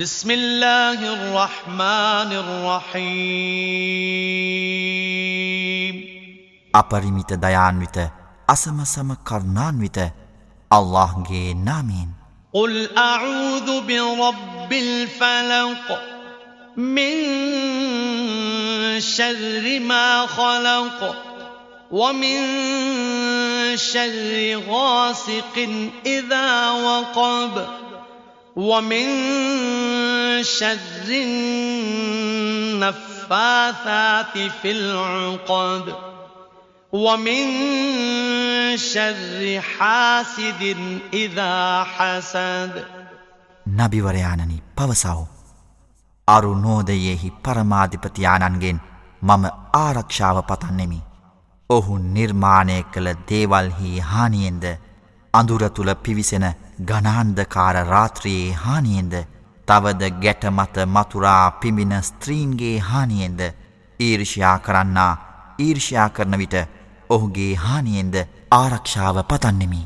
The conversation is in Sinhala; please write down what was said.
بسم الله الرحمن الرحيم. අපරිමිත දයාන්විත අසමසම කරුණාන්විත අල්ලාහ්ගේ නාමයෙන්. قل أعوذ برب الفلق من شر ما خلق ومن شر غاسق إذا وقب ومن شر النفاثات في العقد ومن شر حاسد إذا حسد නබිවරයාණනි පවසව. අරු නෝදයෙහි පරමාධිපතියාණන්ගෙන් මම ආරක්ෂාව පතන්නෙමි. ඔහු නිර්මාණය කළ දේවල්හි හානියෙන්ද අඳුරතුළ පිවිසෙන ගනාන්දකාර රාත්‍රයේ හානියෙන්ද තවද ගැටමත මතුරා පිඹින ස්ත්‍රීන්ගේ හානියෙන්ද ඊර්ෂයා කරන්නා ඊර්ෂයා කරන විට ඔහුගේ හානියෙන්ද ආරක්ෂාව පතන්නෙමි.